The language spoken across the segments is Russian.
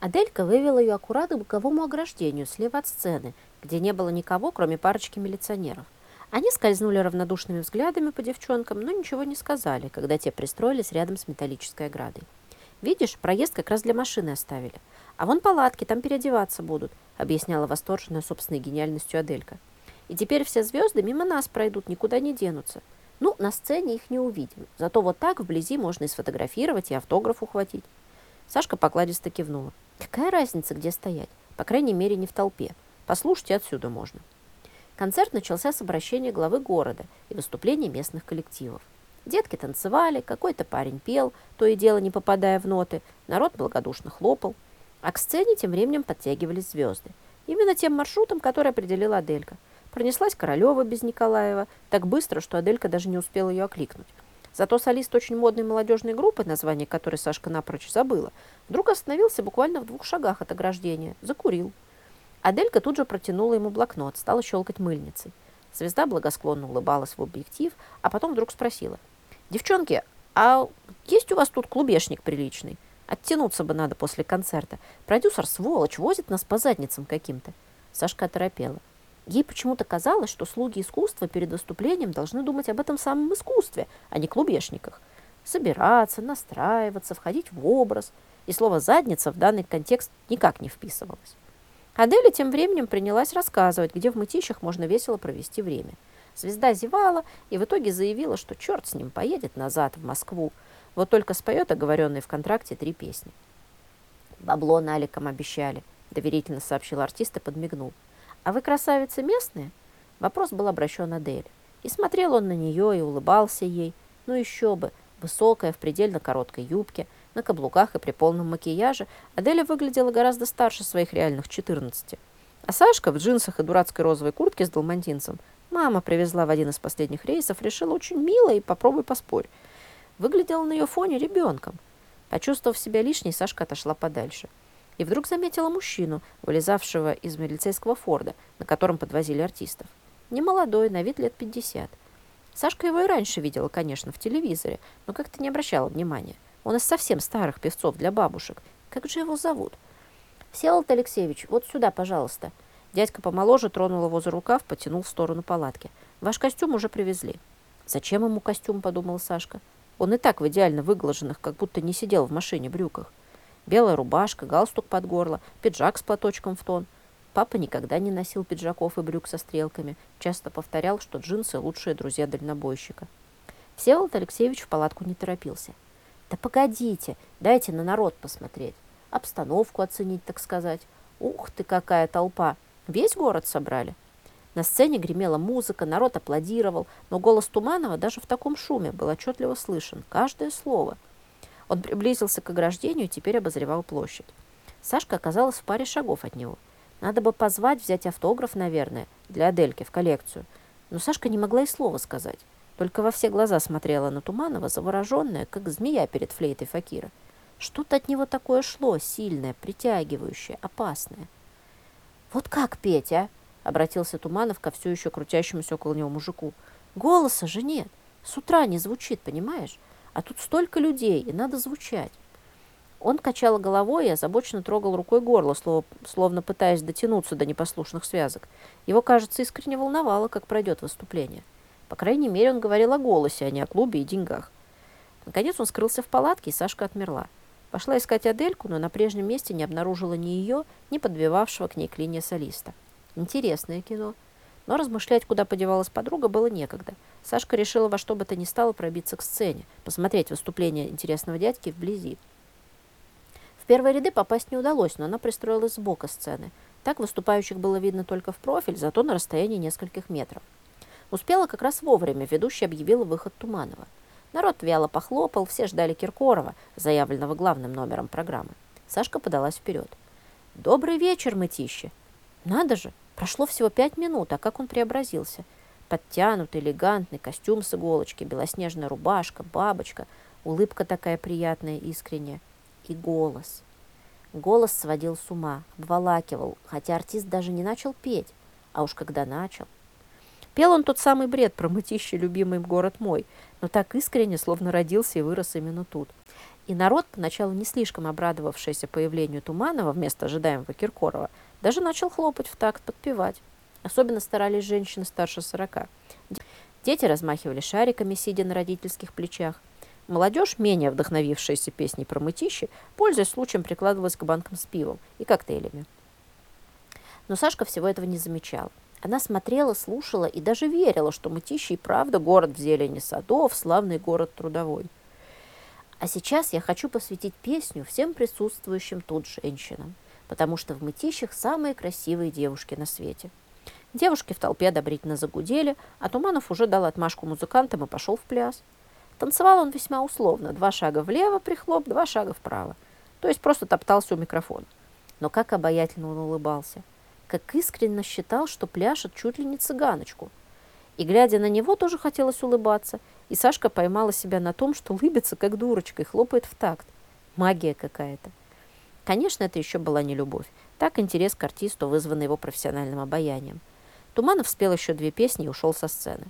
Аделька вывела ее аккурат к боковому ограждению слева от сцены, где не было никого, кроме парочки милиционеров. Они скользнули равнодушными взглядами по девчонкам, но ничего не сказали, когда те пристроились рядом с металлической оградой. «Видишь, проезд как раз для машины оставили. А вон палатки, там переодеваться будут», объясняла восторженная собственной гениальностью Аделька. «И теперь все звезды мимо нас пройдут, никуда не денутся. Ну, на сцене их не увидим, зато вот так вблизи можно и сфотографировать, и автограф ухватить». Сашка покладисто кивнула. Какая разница, где стоять? По крайней мере, не в толпе. Послушайте, отсюда можно. Концерт начался с обращения главы города и выступления местных коллективов. Детки танцевали, какой-то парень пел, то и дело не попадая в ноты, народ благодушно хлопал. А к сцене тем временем подтягивались звезды. Именно тем маршрутом, который определила Аделька. Пронеслась Королева без Николаева так быстро, что Аделька даже не успела ее окликнуть. Зато солист очень модной молодежной группы, название которой Сашка напрочь забыла, вдруг остановился буквально в двух шагах от ограждения, закурил. Аделька тут же протянула ему блокнот, стала щелкать мыльницей. Звезда благосклонно улыбалась в объектив, а потом вдруг спросила. «Девчонки, а есть у вас тут клубешник приличный? Оттянуться бы надо после концерта. Продюсер, сволочь, возит нас по задницам каким-то». Сашка оторопела. Ей почему-то казалось, что слуги искусства перед выступлением должны думать об этом самом искусстве, а не клубешниках. Собираться, настраиваться, входить в образ. И слово «задница» в данный контекст никак не вписывалось. Аделя тем временем принялась рассказывать, где в мытищах можно весело провести время. Звезда зевала и в итоге заявила, что черт с ним, поедет назад в Москву. Вот только споет оговоренные в контракте три песни. «Бабло наликом обещали», – доверительно сообщил артист и подмигнул. «А вы красавицы местные?» Вопрос был обращен Адель. И смотрел он на нее, и улыбался ей. Ну еще бы, высокая, в предельно короткой юбке, на каблуках и при полном макияже, Аделя выглядела гораздо старше своих реальных 14. А Сашка в джинсах и дурацкой розовой куртке с далмантинцем мама привезла в один из последних рейсов, решила очень мило и попробуй поспорь. Выглядела на ее фоне ребенком. Почувствовав себя лишней, Сашка отошла подальше и вдруг заметила мужчину, вылезавшего из милицейского форда, на котором подвозили артистов. Немолодой, на вид лет 50. Сашка его и раньше видела, конечно, в телевизоре, но как-то не обращала внимания. Он из совсем старых певцов для бабушек. Как же его зовут? Всеволод Алексеевич, вот сюда, пожалуйста. Дядька помоложе тронул его за рукав, потянул в сторону палатки. Ваш костюм уже привезли. Зачем ему костюм, подумал Сашка. Он и так в идеально выглаженных, как будто не сидел в машине брюках. Белая рубашка, галстук под горло, пиджак с платочком в тон. Папа никогда не носил пиджаков и брюк со стрелками. Часто повторял, что джинсы – лучшие друзья дальнобойщика. Всеволод Алексеевич в палатку не торопился. «Да погодите, дайте на народ посмотреть. Обстановку оценить, так сказать. Ух ты, какая толпа! Весь город собрали?» На сцене гремела музыка, народ аплодировал, но голос Туманова даже в таком шуме был отчетливо слышен. Каждое слово – он приблизился к ограждению и теперь обозревал площадь. Сашка оказалась в паре шагов от него. Надо бы позвать, взять автограф, наверное, для Адельки в коллекцию. Но Сашка не могла и слова сказать. Только во все глаза смотрела на Туманова, завороженная, как змея перед флейтой Факира. Что-то от него такое шло, сильное, притягивающее, опасное. «Вот как петь, а?» — обратился Туманов ко все еще крутящемуся около него мужику. «Голоса же нет. С утра не звучит, понимаешь? А тут столько людей, и надо звучать. Он качал головой и озабоченно трогал рукой горло, словно пытаясь дотянуться до непослушных связок. Его, кажется, искренне волновало, как пройдет выступление. По крайней мере, он говорил о голосе, а не о клубе и деньгах. Наконец он скрылся в палатке, и Сашка отмерла. Пошла искать Адельку, но на прежнем месте не обнаружила ни ее, ни подбивавшего к ней клинья солиста. Интересное кино. Но размышлять, куда подевалась подруга, было некогда. Сашка решила во что бы то ни стало пробиться к сцене, посмотреть выступление интересного дядьки вблизи. В первые ряды попасть не удалось, но она пристроилась сбоку сцены. Так выступающих было видно только в профиль, зато на расстоянии нескольких метров. Успела как раз вовремя, ведущий объявила выход Туманова. Народ вяло похлопал, все ждали Киркорова, заявленного главным номером программы. Сашка подалась вперед. «Добрый вечер, мытище!» «Надо же! Прошло всего пять минут, а как он преобразился. Подтянутый, элегантный, костюм с иголочки, белоснежная рубашка, бабочка, улыбка такая приятная, искренняя. И голос. Голос сводил с ума, обволакивал, хотя артист даже не начал петь. А уж когда начал. Пел он тот самый бред про мытище, любимый город мой, но так искренне, словно родился и вырос именно тут. И народ, поначалу не слишком обрадовавшийся появлению Туманова вместо ожидаемого Киркорова, даже начал хлопать в такт, подпевать. Особенно старались женщины старше сорока. Дети размахивали шариками, сидя на родительских плечах. Молодежь, менее вдохновившаяся песней про мытищи, пользуясь случаем, прикладывалась к банкам с пивом и коктейлями. Но Сашка всего этого не замечала. Она смотрела, слушала и даже верила, что Мытищи и правда город в зелени садов, славный город трудовой. А сейчас я хочу посвятить песню всем присутствующим тут женщинам, потому что в Мытищах самые красивые девушки на свете. Девушки в толпе одобрительно загудели, а Туманов уже дал отмашку музыкантам и пошел в пляс. Танцевал он весьма условно. Два шага влево прихлоп, два шага вправо. То есть просто топтался у микрофона. Но как обаятельно он улыбался как искренне считал, что пляшет чуть ли не цыганочку. И, глядя на него, тоже хотелось улыбаться, и Сашка поймала себя на том, что улыбится, как дурочка, и хлопает в такт. Магия какая-то. Конечно, это еще была не любовь. Так интерес к артисту, вызванный его профессиональным обаянием. Туманов спел еще две песни и ушел со сцены.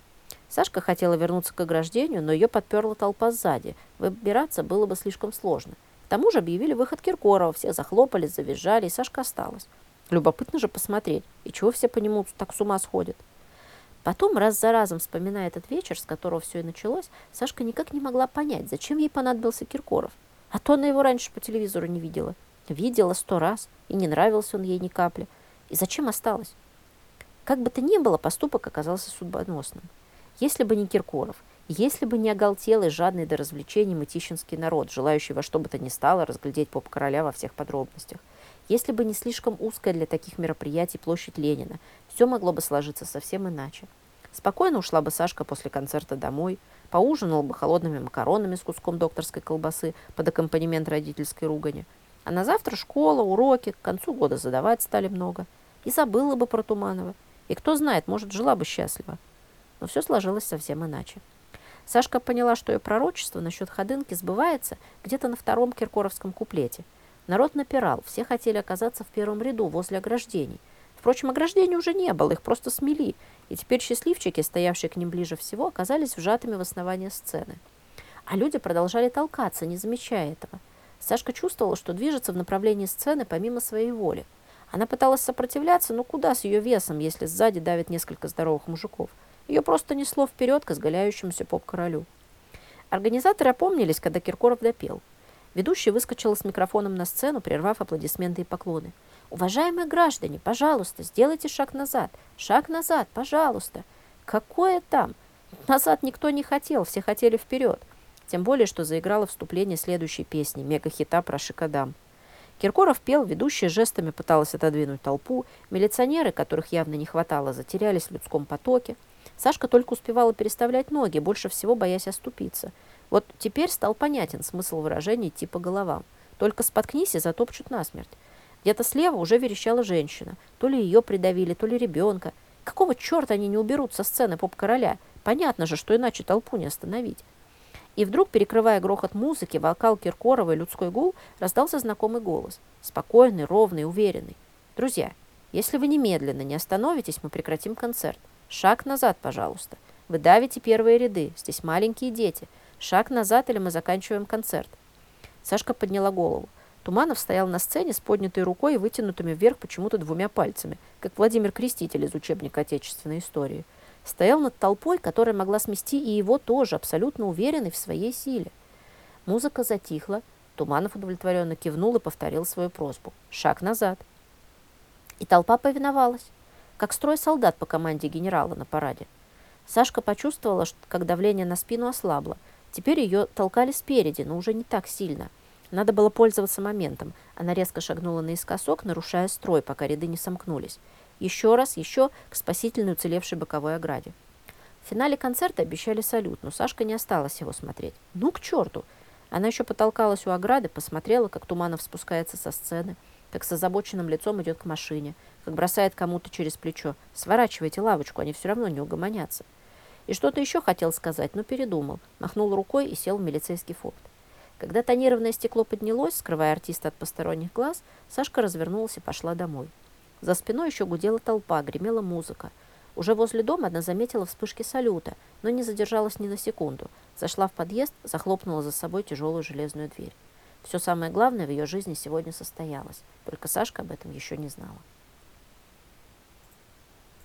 Сашка хотела вернуться к ограждению, но ее подперла толпа сзади. Выбираться было бы слишком сложно. К тому же объявили выход Киркорова, все захлопали, завизжали, и Сашка осталась. Любопытно же посмотреть, и чего все по нему так с ума сходят. Потом, раз за разом вспоминая этот вечер, с которого все и началось, Сашка никак не могла понять, зачем ей понадобился Киркоров. А то она его раньше по телевизору не видела. Видела сто раз, и не нравился он ей ни капли. И зачем осталось? Как бы то ни было, поступок оказался судьбоносным. Если бы не Киркоров, если бы не оголтелый, жадный до развлечений мытищинский народ, желающий во что бы то ни стало разглядеть поп-короля во всех подробностях – если бы не слишком узкая для таких мероприятий площадь Ленина, все могло бы сложиться совсем иначе. Спокойно ушла бы Сашка после концерта домой, поужинала бы холодными макаронами с куском докторской колбасы под аккомпанемент родительской ругани. А на завтра школа, уроки, к концу года задавать стали много. И забыла бы про Туманова. И кто знает, может, жила бы счастливо. Но все сложилось совсем иначе. Сашка поняла, что ее пророчество насчет ходынки сбывается где-то на втором киркоровском куплете – Народ напирал, все хотели оказаться в первом ряду, возле ограждений. Впрочем, ограждений уже не было, их просто смели, и теперь счастливчики, стоявшие к ним ближе всего, оказались вжатыми в основание сцены. А люди продолжали толкаться, не замечая этого. Сашка чувствовала, что движется в направлении сцены помимо своей воли. Она пыталась сопротивляться, но куда с ее весом, если сзади давит несколько здоровых мужиков? Ее просто несло вперед к изгаляющемуся поп-королю. Организаторы опомнились, когда Киркоров допел – Ведущий выскочил с микрофоном на сцену, прервав аплодисменты и поклоны. «Уважаемые граждане, пожалуйста, сделайте шаг назад. Шаг назад, пожалуйста». «Какое там?» Назад никто не хотел, все хотели вперед. Тем более, что заиграло вступление следующей песни, мега-хита про Шикадам. Киркоров пел, ведущая жестами пыталась отодвинуть толпу, милиционеры, которых явно не хватало, затерялись в людском потоке. Сашка только успевала переставлять ноги, больше всего боясь оступиться – вот теперь стал понятен смысл выражений типа головам. Только споткнись и затопчут насмерть. Где-то слева уже верещала женщина. То ли ее придавили, то ли ребенка. Какого черта они не уберут со сцены поп-короля? Понятно же, что иначе толпу не остановить. И вдруг, перекрывая грохот музыки, вокал Киркорова и людской гул, раздался знакомый голос. Спокойный, ровный, уверенный. «Друзья, если вы немедленно не остановитесь, мы прекратим концерт. Шаг назад, пожалуйста. Вы давите первые ряды. Здесь маленькие дети. Шаг назад, или мы заканчиваем концерт. Сашка подняла голову. Туманов стоял на сцене с поднятой рукой и вытянутыми вверх почему-то двумя пальцами, как Владимир Креститель из учебника отечественной истории. Стоял над толпой, которая могла смести и его тоже, абсолютно уверенный в своей силе. Музыка затихла. Туманов удовлетворенно кивнул и повторил свою просьбу. Шаг назад. И толпа повиновалась, как строй солдат по команде генерала на параде. Сашка почувствовала, как давление на спину ослабло, Теперь ее толкали спереди, но уже не так сильно. Надо было пользоваться моментом. Она резко шагнула наискосок, нарушая строй, пока ряды не сомкнулись. Еще раз, еще к спасительной уцелевшей боковой ограде. В финале концерта обещали салют, но Сашка не осталась его смотреть. Ну, к черту! Она еще потолкалась у ограды, посмотрела, как Туманов спускается со сцены, как с озабоченным лицом идет к машине, как бросает кому-то через плечо. «Сворачивайте лавочку, они все равно не угомонятся». И что-то еще хотел сказать, но передумал. Махнул рукой и сел в милицейский форт. Когда тонированное стекло поднялось, скрывая артиста от посторонних глаз, Сашка развернулась и пошла домой. За спиной еще гудела толпа, гремела музыка. Уже возле дома она заметила вспышки салюта, но не задержалась ни на секунду. Зашла в подъезд, захлопнула за собой тяжелую железную дверь. Все самое главное в ее жизни сегодня состоялось. Только Сашка об этом еще не знала.